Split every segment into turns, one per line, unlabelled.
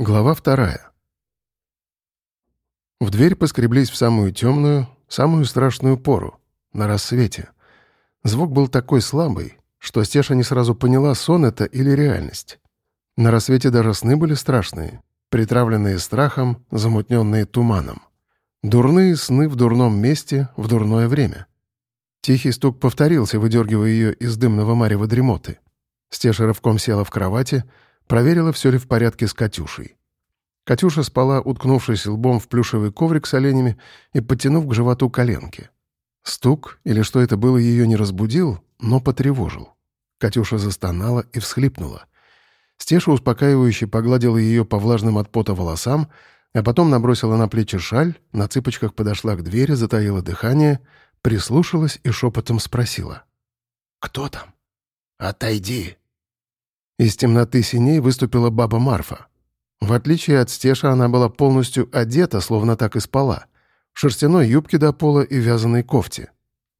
Глава вторая. В дверь поскреблись в самую темную, самую страшную пору, на рассвете. Звук был такой слабый, что Стеша не сразу поняла, сон это или реальность. На рассвете даже сны были страшные, притравленные страхом, замутненные туманом. Дурные сны в дурном месте в дурное время. Тихий стук повторился, выдергивая ее из дымного марева дремоты. Стеша рывком села в кровати — Проверила, все ли в порядке с Катюшей. Катюша спала, уткнувшись лбом в плюшевый коврик с оленями и подтянув к животу коленки. Стук, или что это было, ее не разбудил, но потревожил. Катюша застонала и всхлипнула. Стеша успокаивающе погладила ее по влажным от пота волосам, а потом набросила на плечи шаль, на цыпочках подошла к двери, затаила дыхание, прислушалась и шепотом спросила. «Кто там?»
«Отойди!»
Из темноты синей выступила баба Марфа. В отличие от Стеша, она была полностью одета, словно так и спала. В шерстяной юбке до пола и вязаной кофте.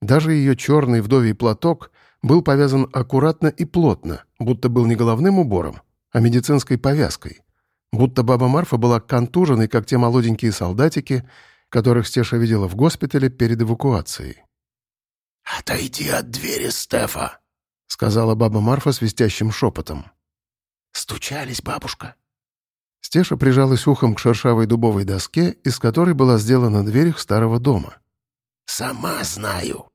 Даже ее черный вдовий платок был повязан аккуратно и плотно, будто был не головным убором, а медицинской повязкой. Будто баба Марфа была контуженной, как те молоденькие солдатики, которых Стеша видела в госпитале перед эвакуацией.
«Отойди от двери, Стефа!»
— сказала баба Марфа свистящим шепотом.
«Стучались, бабушка».
Стеша прижалась ухом к шершавой дубовой доске, из которой была сделана дверь их старого дома.
«Сама знаю».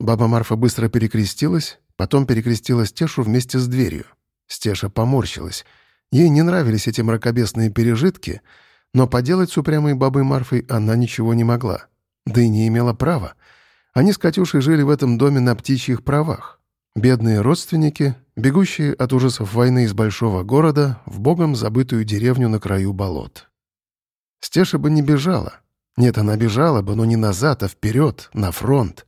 Баба Марфа быстро перекрестилась, потом перекрестила Стешу вместе с дверью. Стеша поморщилась. Ей не нравились эти мракобесные пережитки, но поделать с упрямой бабой Марфой она ничего не могла. Да и не имела права. Они с Катюшей жили в этом доме на птичьих правах. Бедные родственники, бегущие от ужасов войны из большого города в богом забытую деревню на краю болот. Стеша бы не бежала. Нет, она бежала бы, но не назад, а вперед, на фронт.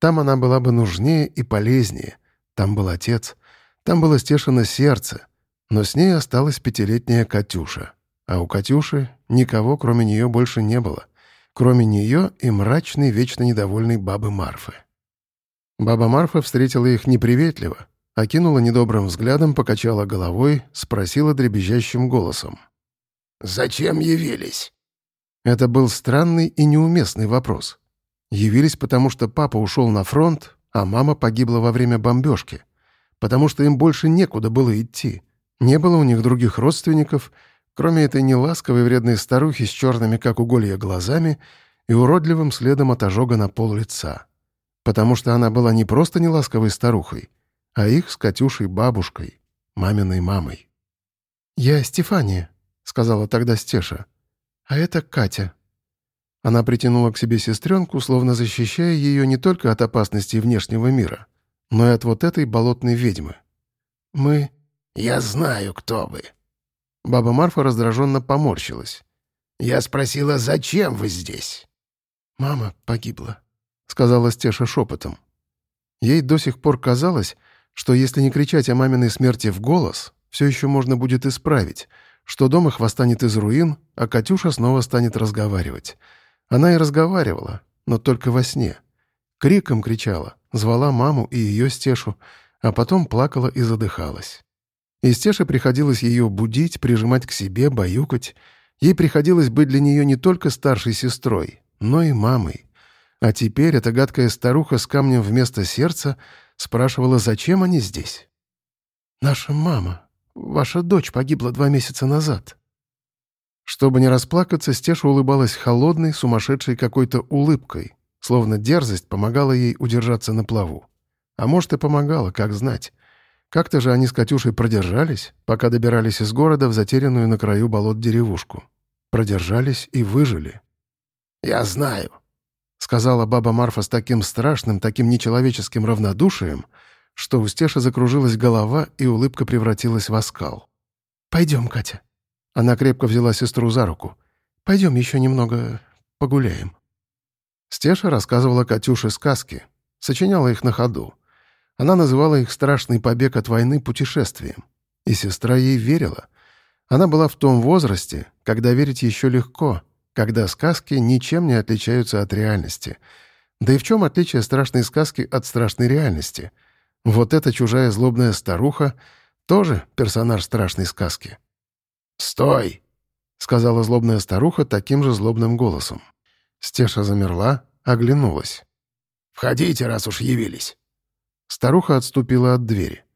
Там она была бы нужнее и полезнее. Там был отец. Там было Стешино сердце. Но с ней осталась пятилетняя Катюша. А у Катюши никого, кроме нее, больше не было. Кроме нее и мрачной, вечно недовольной бабы Марфы. Баба Марфа встретила их неприветливо, окинула недобрым взглядом, покачала головой, спросила дребезжащим голосом.
«Зачем явились?»
Это был странный и неуместный вопрос. Явились, потому что папа ушел на фронт, а мама погибла во время бомбежки. Потому что им больше некуда было идти. Не было у них других родственников, кроме этой неласковой вредной старухи с черными, как уголья, глазами и уродливым следом от ожога на пол лица потому что она была не просто неласковой старухой, а их с Катюшей бабушкой, маминой мамой. «Я Стефания», — сказала тогда Стеша. «А это Катя». Она притянула к себе сестренку, словно защищая ее не только от опасностей внешнего мира, но и от вот этой болотной ведьмы. «Мы...»
«Я знаю, кто вы».
Баба Марфа раздраженно поморщилась.
«Я спросила, зачем вы здесь?»
«Мама погибла», сказала Стеша шепотом. Ей до сих пор казалось, что если не кричать о маминой смерти в голос, все еще можно будет исправить, что дом их из руин, а Катюша снова станет разговаривать. Она и разговаривала, но только во сне. Криком кричала, звала маму и ее Стешу, а потом плакала и задыхалась. И Стеше приходилось ее будить, прижимать к себе, баюкать. Ей приходилось быть для нее не только старшей сестрой, но и мамой. А теперь эта гадкая старуха с камнем вместо сердца спрашивала, зачем они здесь. «Наша мама, ваша дочь погибла два месяца назад». Чтобы не расплакаться, Стеша улыбалась холодной, сумасшедшей какой-то улыбкой, словно дерзость помогала ей удержаться на плаву. А может, и помогала, как знать. Как-то же они с Катюшей продержались, пока добирались из города в затерянную на краю болот деревушку. Продержались и выжили.
«Я знаю», —
сказала баба Марфа с таким страшным, таким нечеловеческим равнодушием, что у Стеши закружилась голова, и улыбка превратилась в оскал. «Пойдем, Катя». Она крепко взяла сестру за руку. «Пойдем еще немного погуляем». Стеша рассказывала Катюше сказки, сочиняла их на ходу. Она называла их «Страшный побег от войны путешествием». И сестра ей верила. Она была в том возрасте, когда верить еще легко — когда сказки ничем не отличаются от реальности. Да и в чем отличие страшной сказки от страшной реальности? Вот эта чужая злобная старуха тоже персонаж страшной сказки.
«Стой!»
сказала злобная старуха таким же злобным голосом. Стеша замерла, оглянулась.
«Входите, раз уж явились».
Старуха отступила от двери.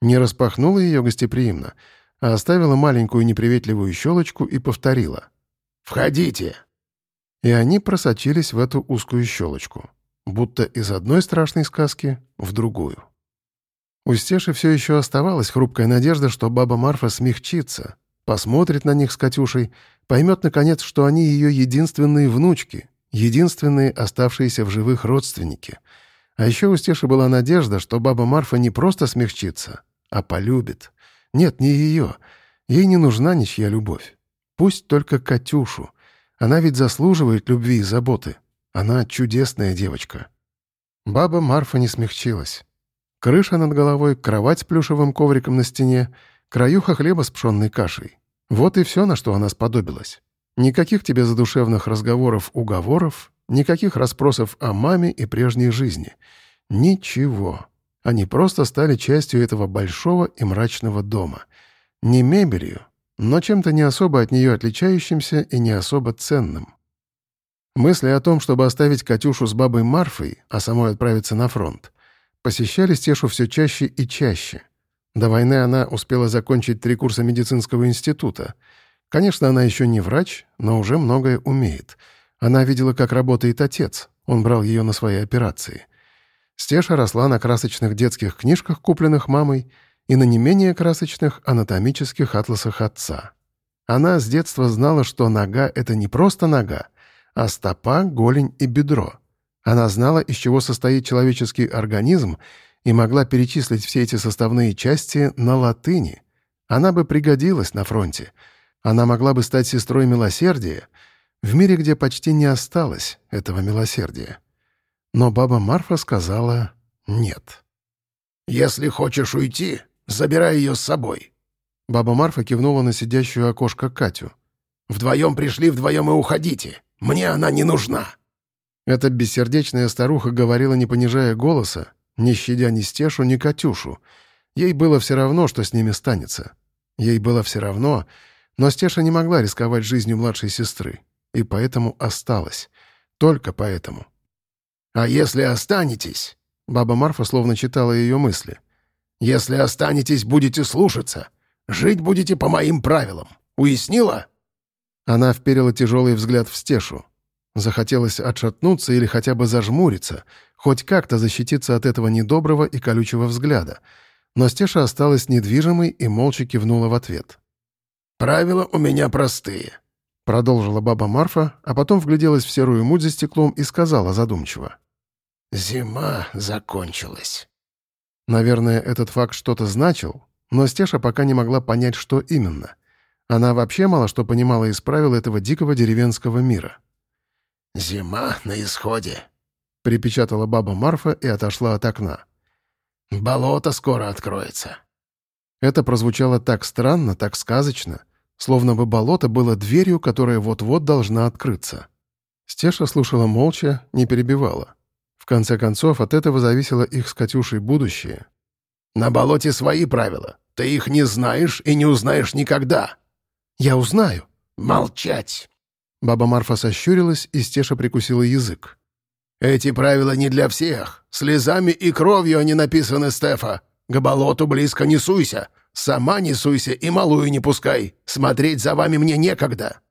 Не распахнула ее гостеприимно, а оставила маленькую неприветливую щелочку и повторила.
«Входите!»
И они просочились в эту узкую щелочку, будто из одной страшной сказки в другую. У Стеши все еще оставалась хрупкая надежда, что баба Марфа смягчится, посмотрит на них с Катюшей, поймет, наконец, что они ее единственные внучки, единственные оставшиеся в живых родственники. А еще у Стеши была надежда, что баба Марфа не просто смягчится, а полюбит. Нет, не ее. Ей не нужна ничья любовь. Пусть только Катюшу. Она ведь заслуживает любви и заботы. Она чудесная девочка. Баба Марфа не смягчилась. Крыша над головой, кровать с плюшевым ковриком на стене, краюха хлеба с пшенной кашей. Вот и все, на что она сподобилась. Никаких тебе задушевных разговоров-уговоров, никаких расспросов о маме и прежней жизни. Ничего. Они просто стали частью этого большого и мрачного дома. Не мебелью, но чем-то не особо от нее отличающимся и не особо ценным. Мысли о том, чтобы оставить Катюшу с бабой Марфой, а самой отправиться на фронт, посещали Стешу все чаще и чаще. До войны она успела закончить три курса медицинского института. Конечно, она еще не врач, но уже многое умеет. Она видела, как работает отец. Он брал ее на свои операции. Стеша росла на красочных детских книжках, купленных мамой, и на не менее красочных анатомических атласах отца. Она с детства знала, что нога — это не просто нога, а стопа, голень и бедро — она знала, из чего состоит человеческий организм, и могла перечислить все эти составные части на латыни. Она бы пригодилась на фронте. Она могла бы стать сестрой милосердия в мире, где почти не осталось этого милосердия. Но баба Марфа сказала «нет».
«Если хочешь уйти, забирай ее с собой».
Баба Марфа кивнула на сидящую окошко Катю.
«Вдвоем пришли, вдвоем и уходите. Мне она не нужна».
Эта бессердечная старуха говорила, не понижая голоса, не щадя ни Стешу, ни Катюшу. Ей было все равно, что с ними станется. Ей было все равно, но Стеша не могла рисковать жизнью младшей сестры, и поэтому осталась. Только поэтому.
«А если останетесь?»
Баба Марфа словно читала ее мысли.
«Если останетесь, будете слушаться. Жить будете по моим правилам. Уяснила?»
Она вперила тяжелый взгляд в Стешу. Захотелось отшатнуться или хотя бы зажмуриться, хоть как-то защититься от этого недоброго и колючего взгляда. Но Стеша осталась недвижимой и молча кивнула в ответ.
«Правила у меня простые», —
продолжила баба Марфа, а потом вгляделась в серую муть за стеклом и сказала задумчиво.
«Зима закончилась».
Наверное, этот факт что-то значил, но Стеша пока не могла понять, что именно. Она вообще мало что понимала из правил этого дикого деревенского мира.
«Зима на исходе», —
припечатала баба Марфа и отошла от окна.
«Болото скоро откроется».
Это прозвучало так странно, так сказочно, словно бы болото было дверью, которая вот-вот должна открыться. Стеша слушала молча, не перебивала. В конце концов, от этого зависело их с Катюшей будущее.
«На болоте свои правила. Ты их не знаешь и не узнаешь никогда».
«Я узнаю».
«Молчать!»
Баба Марфа сощурилась, и Стеша прикусила язык.
«Эти правила не для всех. Слезами и кровью они написаны, Стефа. К болоту близко не суйся. Сама не суйся и малую не пускай. Смотреть за вами мне некогда».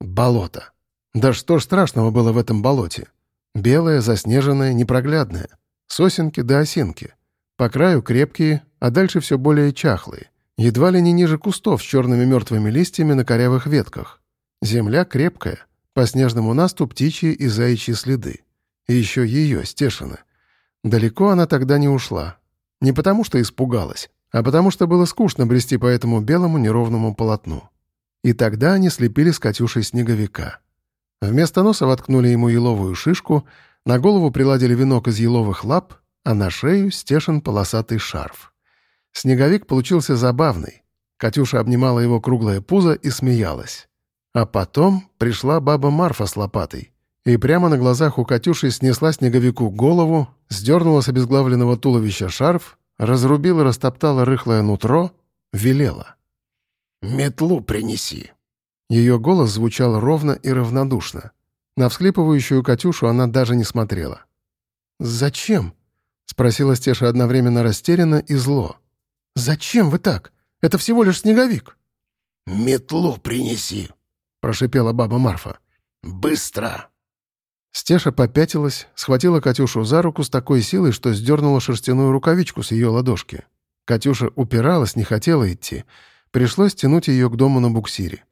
Болото. Да что ж страшного было в этом болоте? Белое, заснеженное, непроглядное. Сосенки да осинки. По краю крепкие, а дальше все более чахлые. Едва ли не ниже кустов с черными мертвыми листьями на корявых ветках. Земля крепкая, по снежному насту птичьи и заячьи следы. И еще ее, Стешина. Далеко она тогда не ушла. Не потому что испугалась, а потому что было скучно брести по этому белому неровному полотну. И тогда они слепили с Катюшей снеговика. Вместо носа воткнули ему еловую шишку, на голову приладили венок из еловых лап, а на шею стешен полосатый шарф. Снеговик получился забавный. Катюша обнимала его круглое пузо и смеялась. А потом пришла баба Марфа с лопатой и прямо на глазах у Катюши снесла снеговику голову, сдернула с обезглавленного туловища шарф, разрубила, растоптала рыхлое нутро, велела.
«Метлу принеси».
Ее голос звучал ровно и равнодушно. На всхлипывающую Катюшу она даже не смотрела. «Зачем?» — спросила Стеша одновременно растерянно и зло. «Зачем вы так? Это всего лишь снеговик».
«Метлу принеси», — прошипела баба Марфа. «Быстро!»
Стеша попятилась, схватила Катюшу за руку с такой силой, что сдернула шерстяную рукавичку с ее ладошки. Катюша упиралась, не хотела идти. Пришлось тянуть ее к дому на буксире.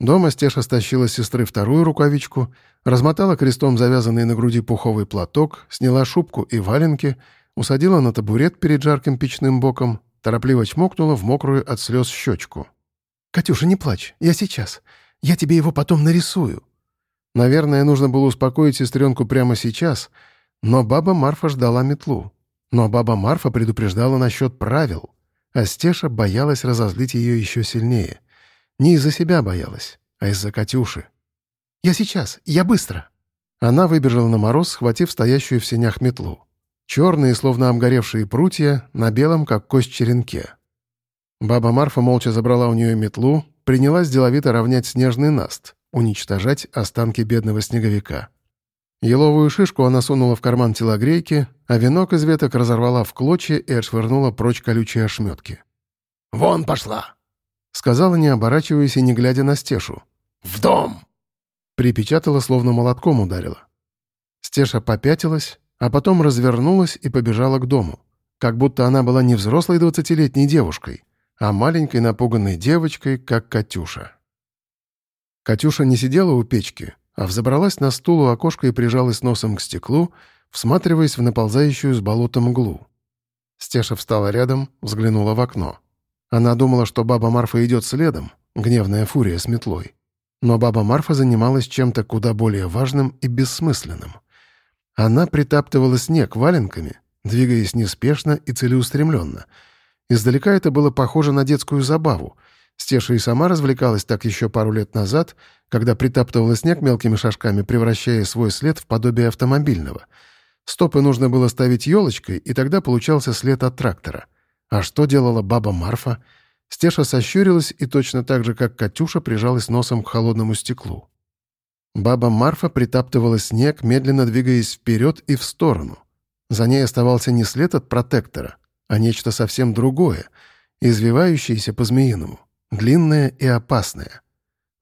Дома Стеша стащила с сестры вторую рукавичку, размотала крестом завязанный на груди пуховый платок, сняла шубку и валенки, усадила на табурет перед жарким печным боком, торопливо чмокнула в мокрую от слез щечку. «Катюша, не плачь, я сейчас. Я тебе его потом нарисую». Наверное, нужно было успокоить сестренку прямо сейчас, но баба Марфа ждала метлу. Но баба Марфа предупреждала насчет правил, а Стеша боялась разозлить ее еще сильнее. Не из-за себя боялась, а из-за Катюши. «Я сейчас, я быстро!» Она выбежала на мороз, схватив стоящую в сенях метлу. Черные, словно обгоревшие прутья, на белом, как кость черенке. Баба Марфа молча забрала у нее метлу, принялась деловито равнять снежный наст, уничтожать останки бедного снеговика. Еловую шишку она сунула в карман телогрейки, а венок из веток разорвала в клочья и отшвырнула прочь колючие ошметки.
«Вон пошла!»
— сказала, не оборачиваясь и не глядя на Стешу.
«В дом!»
Припечатала, словно молотком ударила. Стеша попятилась, а потом развернулась и побежала к дому. Как будто она была не взрослой двадцатилетней девушкой, а маленькой напуганной девочкой, как Катюша. Катюша не сидела у печки, а взобралась на стул у окошка и прижалась носом к стеклу, всматриваясь в наползающую с болота мглу. Стеша встала рядом, взглянула в окно. Она думала, что баба Марфа идет следом, гневная фурия с метлой. Но баба Марфа занималась чем-то куда более важным и бессмысленным. Она притаптывала снег валенками, двигаясь неспешно и целеустремленно. Издалека это было похоже на детскую забаву — Стеша и сама развлекалась так еще пару лет назад, когда притаптывала снег мелкими шажками, превращая свой след в подобие автомобильного. Стопы нужно было ставить елочкой, и тогда получался след от трактора. А что делала баба Марфа? Стеша сощурилась и точно так же, как Катюша, прижалась носом к холодному стеклу. Баба Марфа притаптывала снег, медленно двигаясь вперед и в сторону. За ней оставался не след от протектора, а нечто совсем другое, извивающееся по-змеиному длинная и опасная.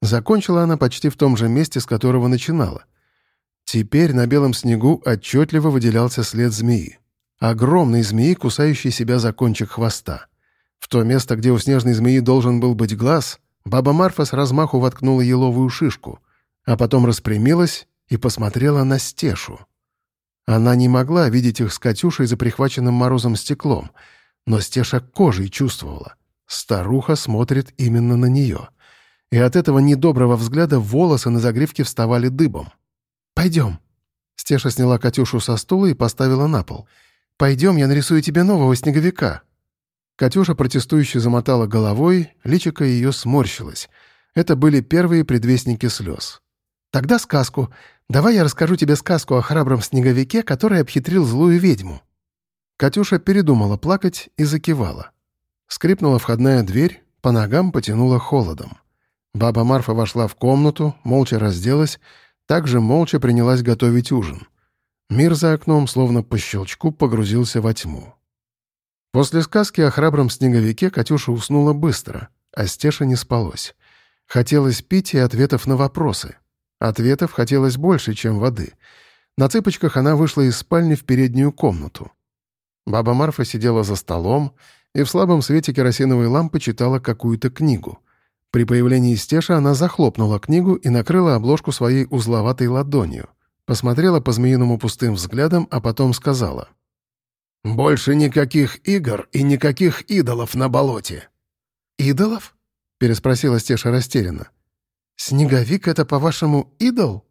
Закончила она почти в том же месте, с которого начинала. Теперь на белом снегу отчетливо выделялся след змеи. Огромной змеи, кусающей себя за кончик хвоста. В то место, где у снежной змеи должен был быть глаз, баба Марфа с размаху воткнула еловую шишку, а потом распрямилась и посмотрела на Стешу. Она не могла видеть их с Катюшей за прихваченным морозом стеклом, но Стеша кожей чувствовала. Старуха смотрит именно на нее. И от этого недоброго взгляда волосы на загривке вставали дыбом. «Пойдем». Стеша сняла Катюшу со стула и поставила на пол. «Пойдем, я нарисую тебе нового снеговика». Катюша протестующе замотала головой, личико ее сморщилось. Это были первые предвестники слез. «Тогда сказку. Давай я расскажу тебе сказку о храбром снеговике, который обхитрил злую ведьму». Катюша передумала плакать и закивала. Скрипнула входная дверь, по ногам потянула холодом. Баба Марфа вошла в комнату, молча разделась, также молча принялась готовить ужин. Мир за окном, словно по щелчку, погрузился во тьму. После сказки о храбром снеговике Катюша уснула быстро, а Стеша не спалось. Хотелось пить и ответов на вопросы. Ответов хотелось больше, чем воды. На цыпочках она вышла из спальни в переднюю комнату. Баба Марфа сидела за столом, и в слабом свете керосиновой лампы читала какую-то книгу. При появлении Стеша она захлопнула книгу и накрыла обложку своей узловатой ладонью. Посмотрела по змеиному пустым взглядом, а потом сказала. «Больше никаких игр и никаких идолов на болоте». «Идолов?» — переспросила Стеша растерянно. «Снеговик — это, по-вашему, идол?»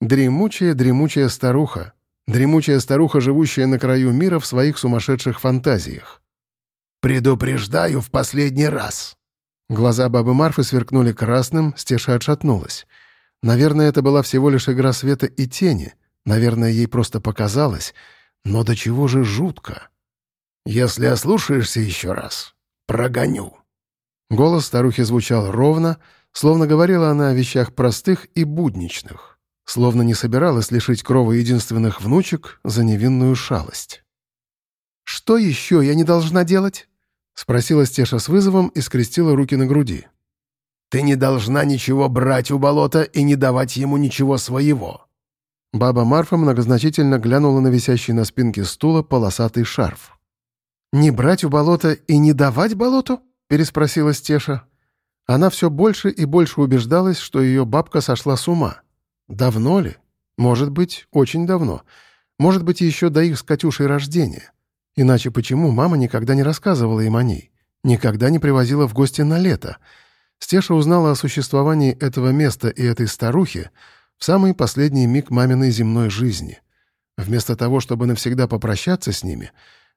Дремучая, дремучая старуха. Дремучая старуха, живущая на краю мира в своих сумасшедших фантазиях. «Предупреждаю в последний раз!» Глаза бабы Марфы сверкнули красным, Стеша отшатнулась. Наверное, это была всего лишь игра света и тени. Наверное, ей просто показалось. Но до чего же жутко. «Если ослушаешься еще раз, прогоню». Голос старухи звучал ровно, словно говорила она о вещах простых и будничных, словно не собиралась лишить крова единственных внучек за невинную шалость. «Что еще я не должна делать?» — спросила Стеша с вызовом и скрестила руки на груди.
«Ты не должна ничего брать у болота и не давать ему ничего своего.
Баба Марфа многозначительно глянула на висящий на спинке стула полосатый шарф. «Не брать у болота и не давать болоту?» — переспросила Стеша. Она все больше и больше убеждалась, что ее бабка сошла с ума. Давно ли? Может быть, очень давно. Может быть, еще до их с Катюшей рождения. Иначе почему мама никогда не рассказывала им о ней? Никогда не привозила в гости на лето? Стеша узнала о существовании этого места и этой старухи в самый последний миг маминой земной жизни. Вместо того, чтобы навсегда попрощаться с ними,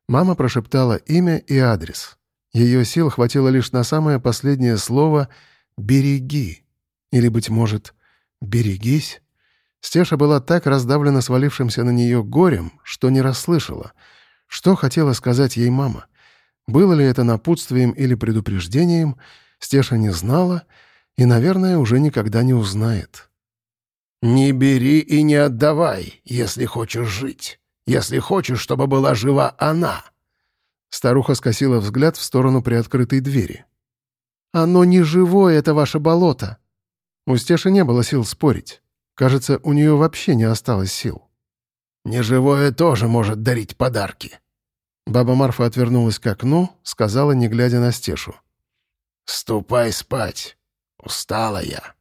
мама прошептала имя и адрес. Ее сил хватило лишь на самое последнее слово «береги». Или, быть может, «берегись». Стеша была так раздавлена свалившимся на нее горем, что не расслышала. Что хотела сказать ей мама? Было ли это напутствием или предупреждением, Стеша не знала и, наверное, уже никогда не узнает.
«Не бери и не отдавай, если хочешь жить. Если хочешь, чтобы была жива она».
Старуха скосила взгляд в сторону приоткрытой двери. «Оно не живое, это ваше болото». У Стеши не было сил спорить. Кажется, у нее вообще не осталось сил.
«Неживое тоже может дарить подарки».
Баба Марфа отвернулась к окну, сказала, не глядя на Стешу.
«Ступай спать. Устала я».